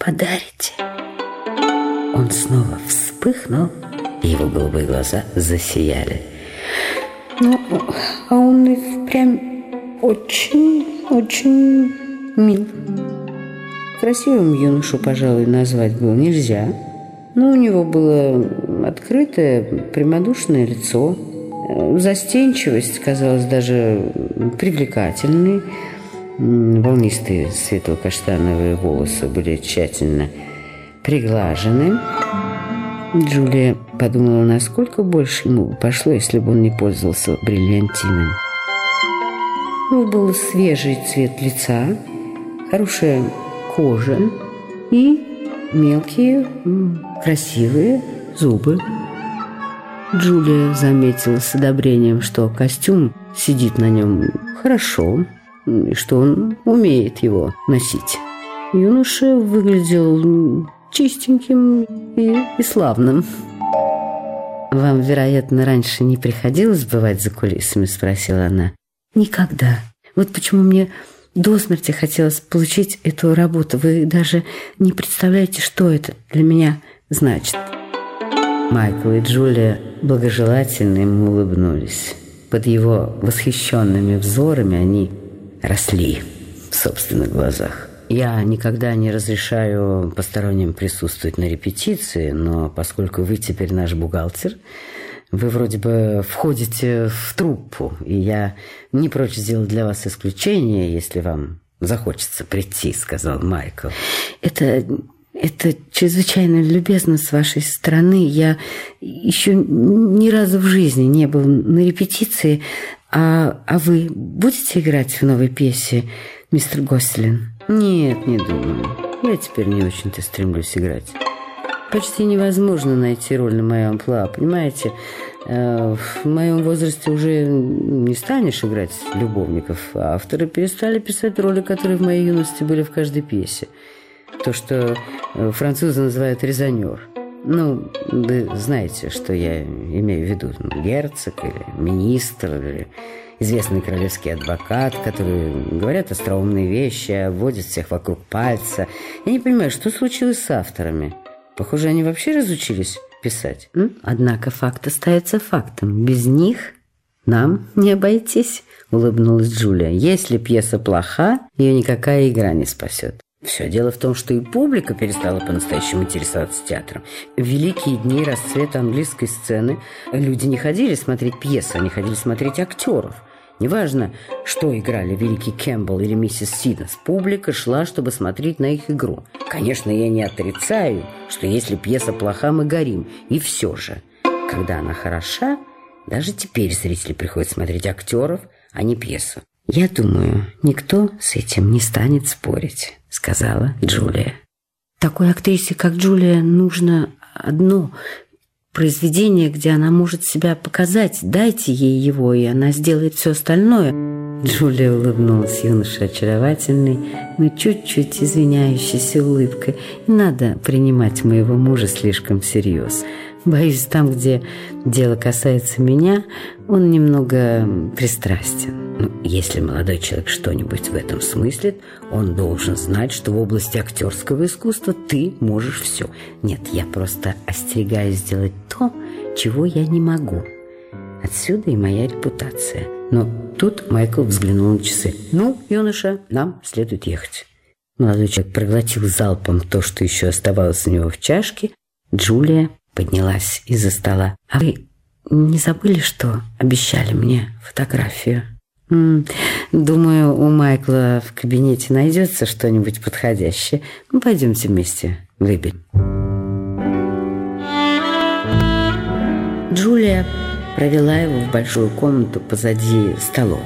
подарите?» Он снова вспыхнул, и его голубые глаза засияли. «Ну, а он и прям очень, очень мил». Красивым юношу, пожалуй, назвать было нельзя, но у него было открытое, прямодушное лицо, застенчивость казалась даже привлекательной, волнистые светло-каштановые волосы были тщательно приглажены. Джулия подумала, насколько больше ему пошло, если бы он не пользовался бриллиантином. У него был свежий цвет лица, хорошая кожа и мелкие, красивые зубы. Джулия заметила с одобрением, что костюм сидит на нем хорошо, и что он умеет его носить. Юноша выглядел чистеньким и, и славным. «Вам, вероятно, раньше не приходилось бывать за кулисами?» – спросила она. «Никогда. Вот почему мне до смерти хотелось получить эту работу. Вы даже не представляете, что это для меня значит». Майкл и Джулия благожелательно ему улыбнулись. Под его восхищенными взорами они росли в собственных глазах. Я никогда не разрешаю посторонним присутствовать на репетиции, но поскольку вы теперь наш бухгалтер, вы вроде бы входите в труппу, и я не прочь сделать для вас исключение, если вам захочется прийти, сказал Майкл. Это это чрезвычайно любезно с вашей стороны. Я еще ни разу в жизни не был на репетиции. А, а вы будете играть в новой пьесе, мистер Гослин? Нет, не думаю. Я теперь не очень-то стремлюсь играть. Почти невозможно найти роль на моем амплуа, понимаете? Э, в моем возрасте уже не станешь играть любовников. Авторы перестали писать роли, которые в моей юности были в каждой пьесе то, что э, французы называют резонер. Ну, вы знаете, что я имею в виду. Ну, герцог или министр, или известный королевский адвокат, которые говорят остроумные вещи, обводят всех вокруг пальца. Я не понимаю, что случилось с авторами? Похоже, они вообще разучились писать. Однако факт остается фактом. Без них нам не обойтись, улыбнулась Джулия. Если пьеса плоха, ее никакая игра не спасет. Все дело в том, что и публика перестала по-настоящему интересоваться театром. В великие дни расцвета английской сцены люди не ходили смотреть пьесы, они ходили смотреть актеров. Неважно, что играли великий Кэмпбелл или миссис Сиднес, публика шла, чтобы смотреть на их игру. Конечно, я не отрицаю, что если пьеса плоха, мы горим. И все же, когда она хороша, даже теперь зрители приходят смотреть актеров, а не пьесу. «Я думаю, никто с этим не станет спорить», — сказала Джулия. «Такой актрисе, как Джулия, нужно одно произведение, где она может себя показать. Дайте ей его, и она сделает все остальное». Джулия улыбнулась юноше очаровательной, но чуть-чуть извиняющейся улыбкой. «Не надо принимать моего мужа слишком всерьез». Боюсь, там, где дело касается меня, он немного пристрастен. Если молодой человек что-нибудь в этом смыслит, он должен знать, что в области актерского искусства ты можешь все. Нет, я просто остерегаюсь сделать то, чего я не могу. Отсюда и моя репутация. Но тут Майкл взглянул на часы. «Ну, юноша, нам следует ехать». Молодой человек проглотил залпом то, что еще оставалось у него в чашке. Джулия поднялась из-за стола. «А вы не забыли, что обещали мне фотографию?» «Думаю, у Майкла в кабинете найдется что-нибудь подходящее. Ну, пойдемте вместе выберем». Джулия провела его в большую комнату позади столовой.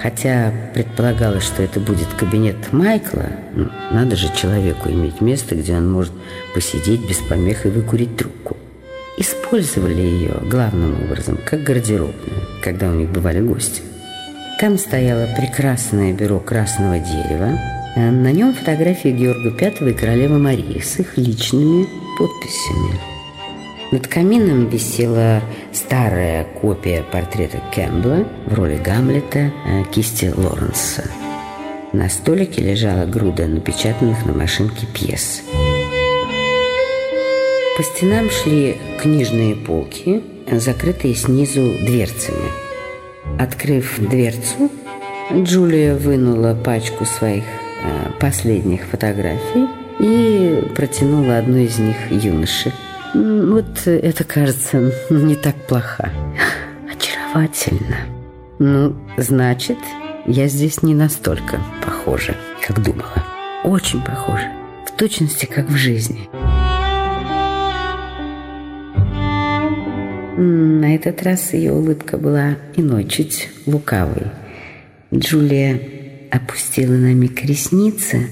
Хотя предполагалось, что это будет кабинет Майкла, ну, надо же человеку иметь место, где он может посидеть без помех и выкурить трубку. Использовали ее главным образом как гардеробную, когда у них бывали гости. Там стояло прекрасное бюро красного дерева, а на нем фотографии Георга V и королевы Марии с их личными подписями. Над камином висела старая копия портрета Кэмпбелла в роли Гамлета э, кисти Лоренса. На столике лежала груда напечатанных на машинке пьес. По стенам шли книжные полки, закрытые снизу дверцами. Открыв дверцу, Джулия вынула пачку своих э, последних фотографий и протянула одну из них юноше. Вот это, кажется, не так плохо. Очаровательно. Ну, значит, я здесь не настолько похожа, как думала. Очень похожа. В точности, как в жизни. На этот раз ее улыбка была иной, чуть лукавой. Джулия опустила на миг ресницы